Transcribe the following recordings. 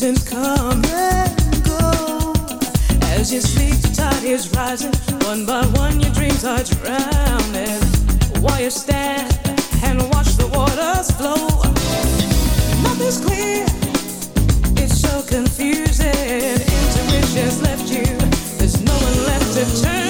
Seasons come and go. As you sleep, the tide is rising. One by one, your dreams are drowning. While you stand and watch the waters flow, nothing's clear. It's so confusing. Intuition's left you. There's no one left to turn.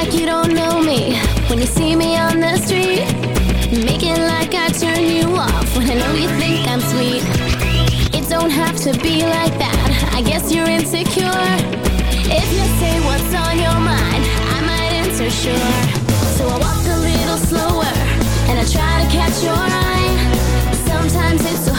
like you don't know me when you see me on the street. making like I turn you off when I know you think I'm sweet. It don't have to be like that. I guess you're insecure. If you say what's on your mind, I might answer sure. So I walk a little slower and I try to catch your eye. Sometimes it's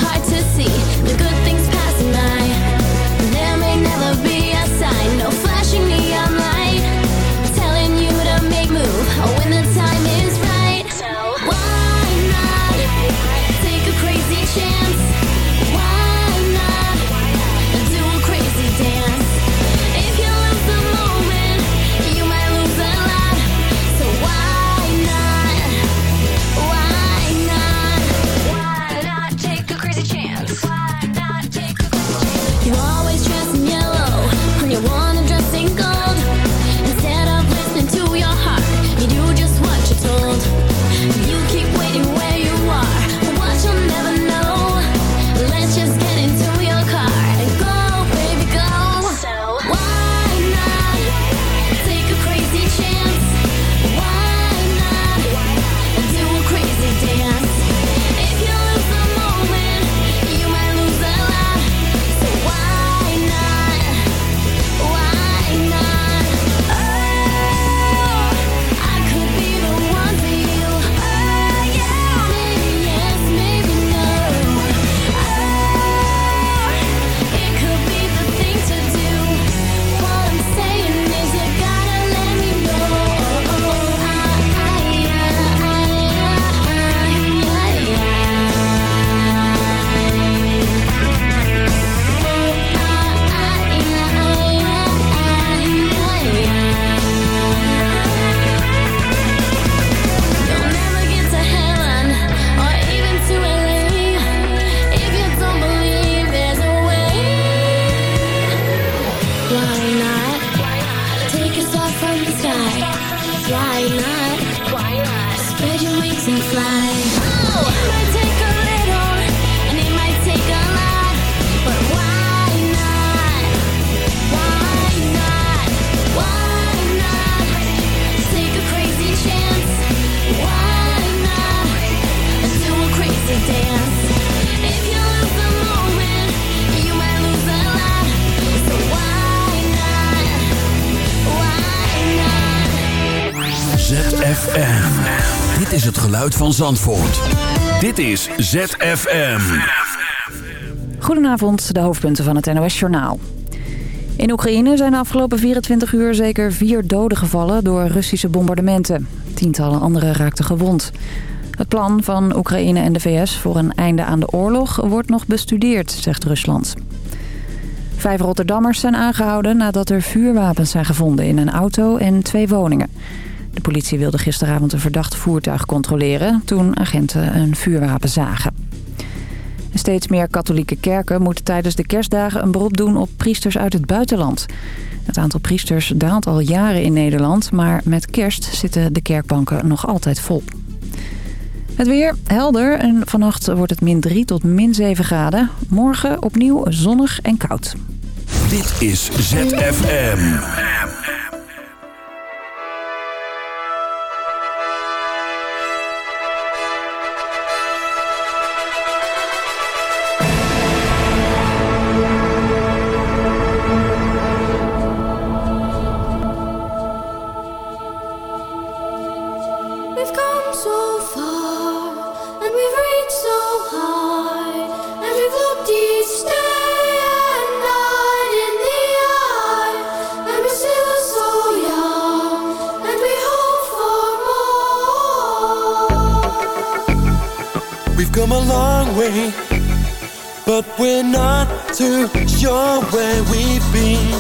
van Zandvoort. Dit is ZFM. Goedenavond, de hoofdpunten van het NOS-journaal. In Oekraïne zijn de afgelopen 24 uur zeker vier doden gevallen door Russische bombardementen. Tientallen anderen raakten gewond. Het plan van Oekraïne en de VS voor een einde aan de oorlog wordt nog bestudeerd, zegt Rusland. Vijf Rotterdammers zijn aangehouden nadat er vuurwapens zijn gevonden in een auto en twee woningen. De politie wilde gisteravond een verdacht voertuig controleren toen agenten een vuurwapen zagen. Steeds meer katholieke kerken moeten tijdens de kerstdagen een beroep doen op priesters uit het buitenland. Het aantal priesters daalt al jaren in Nederland, maar met kerst zitten de kerkbanken nog altijd vol. Het weer helder en vannacht wordt het min 3 tot min 7 graden. Morgen opnieuw zonnig en koud. Dit is ZFM. Too sure where we've been.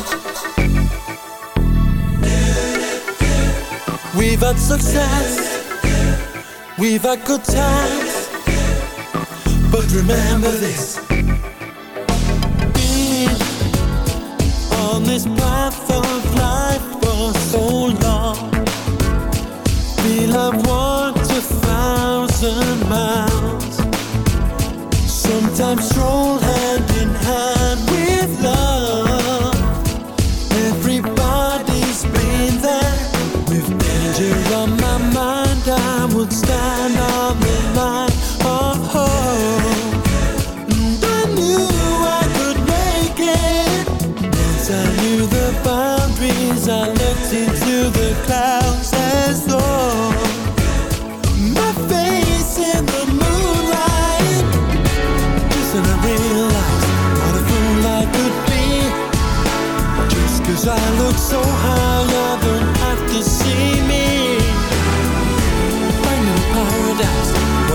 We've had success, we've had good times, but remember this. Being on this path of life for so long, we'll have walked a thousand miles. Sometimes stroll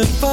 goodbye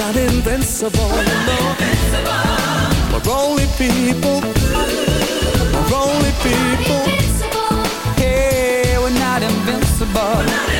not invincible. We're not invincible. We're only people. We're only people. Yeah, we're not invincible. We're not invincible.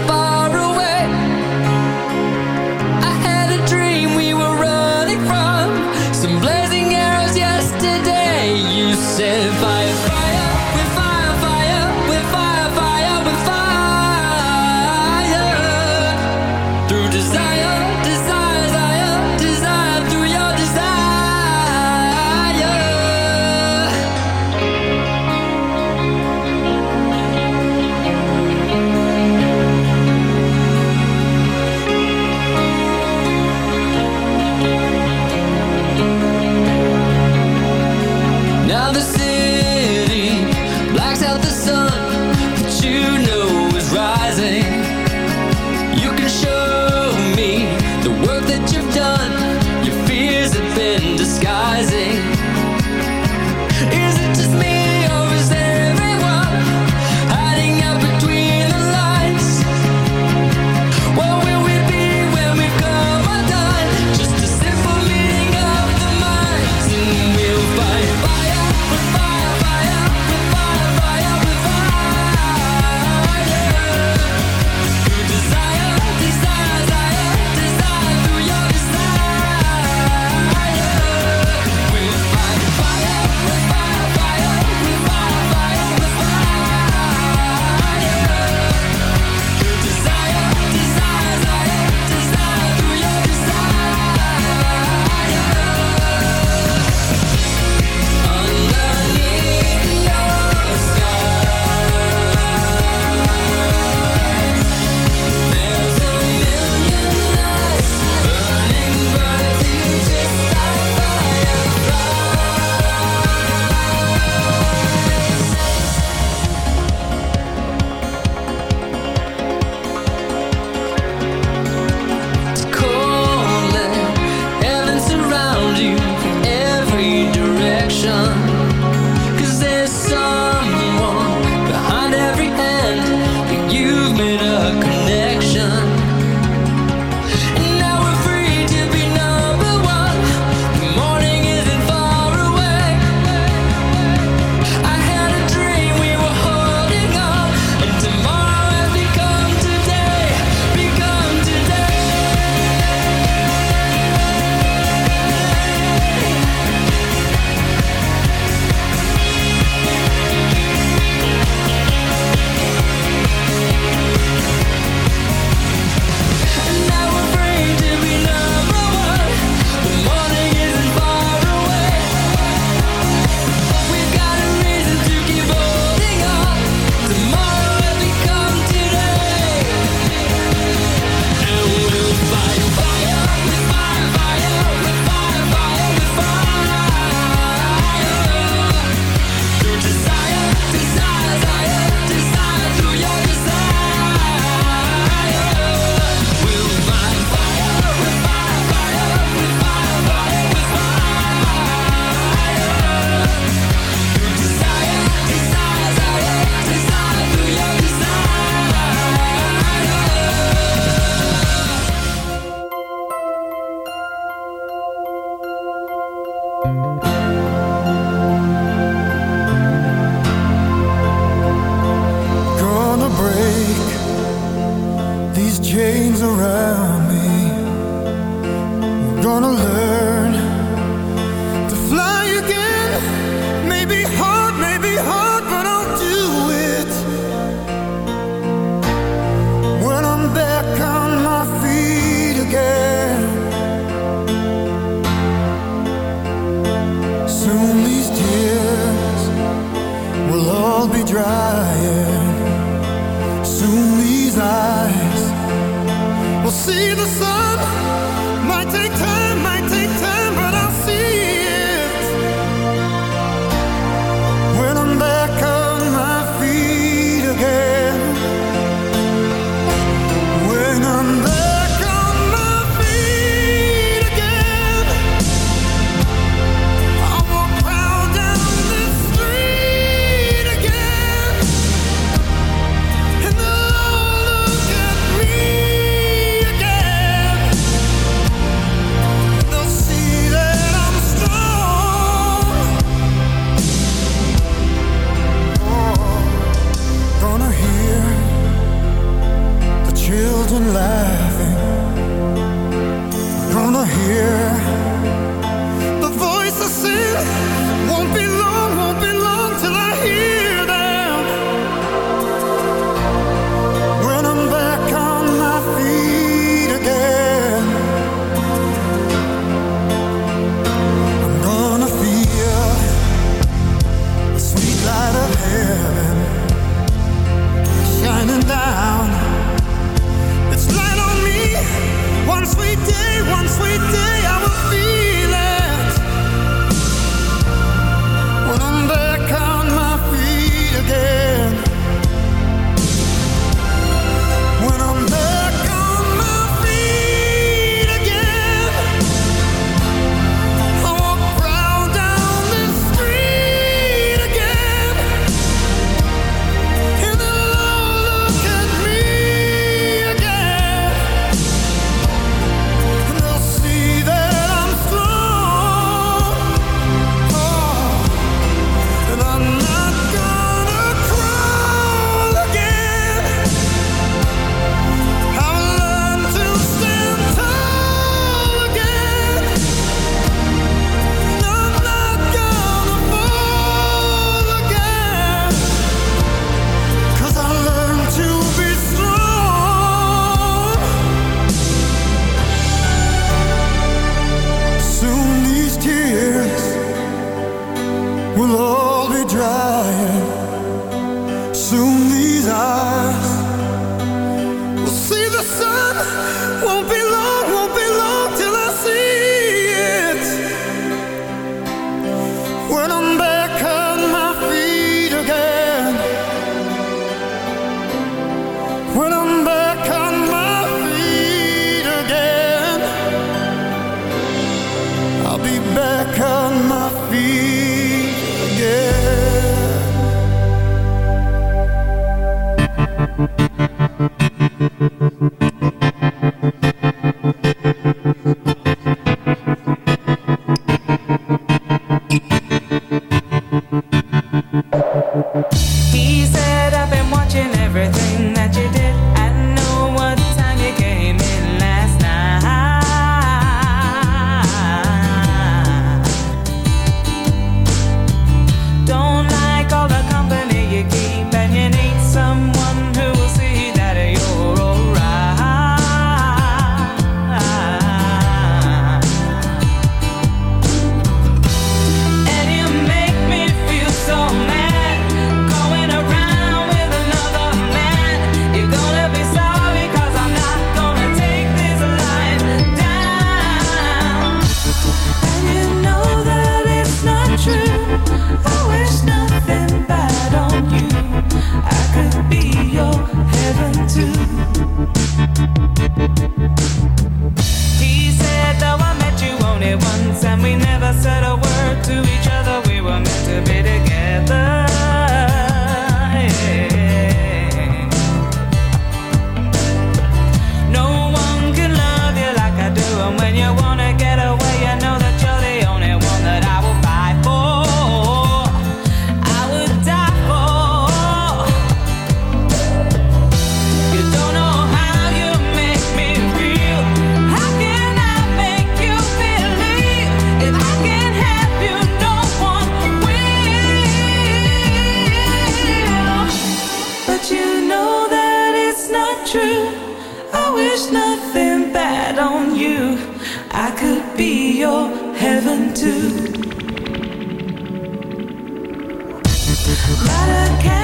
Right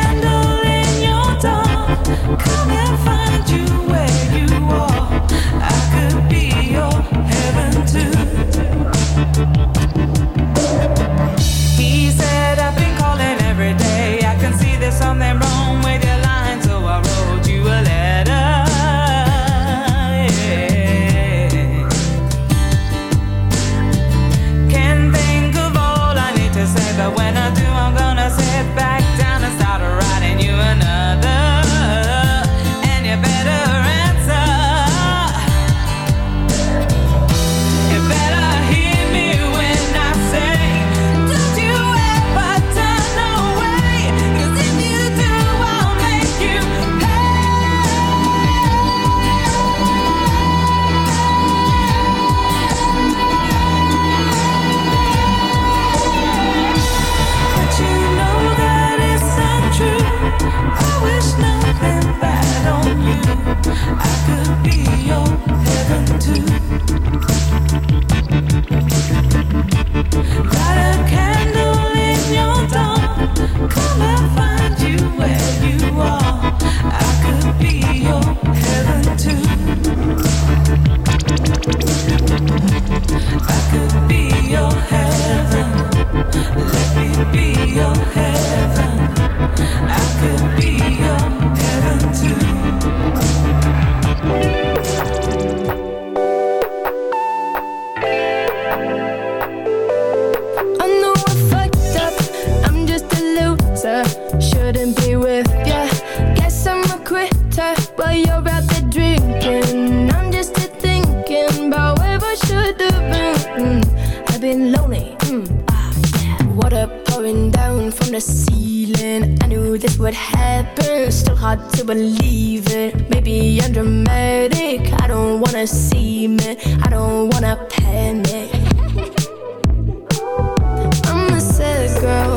been lonely. Mm, ah. Water pouring down from the ceiling. I knew this would happen. Still hard to believe it. Maybe I'm dramatic. I don't wanna see me. I don't wanna panic. I'm a sad girl.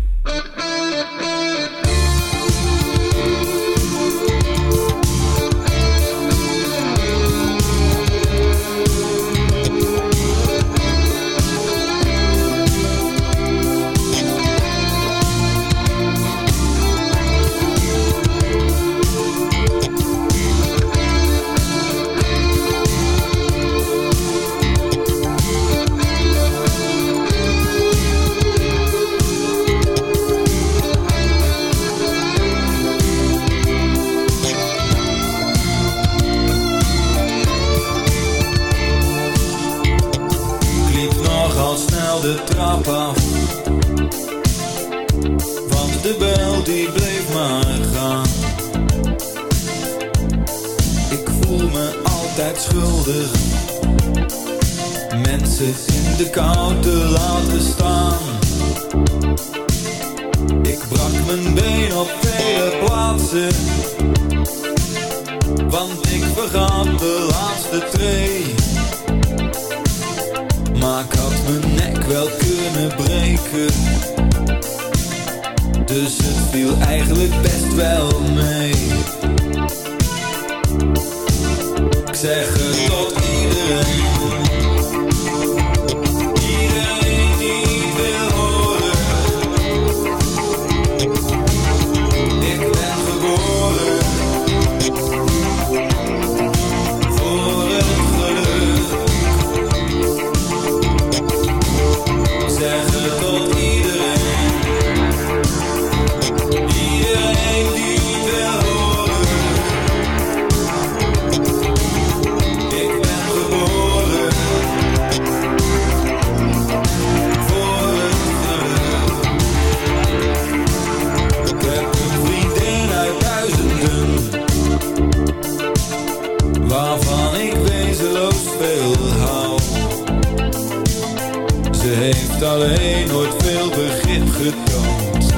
Heeft alleen nooit veel begrip getoond.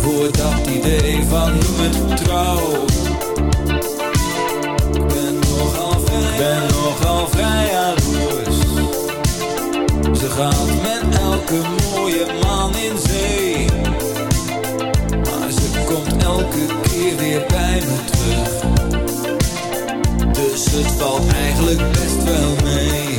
Voor dat idee van het trouw. Ik ben nogal vrij, ben nogal vrij jaloers. Ze gaat met elke mooie man in zee. Maar ze komt elke keer weer bij me terug. Dus het valt eigenlijk best wel mee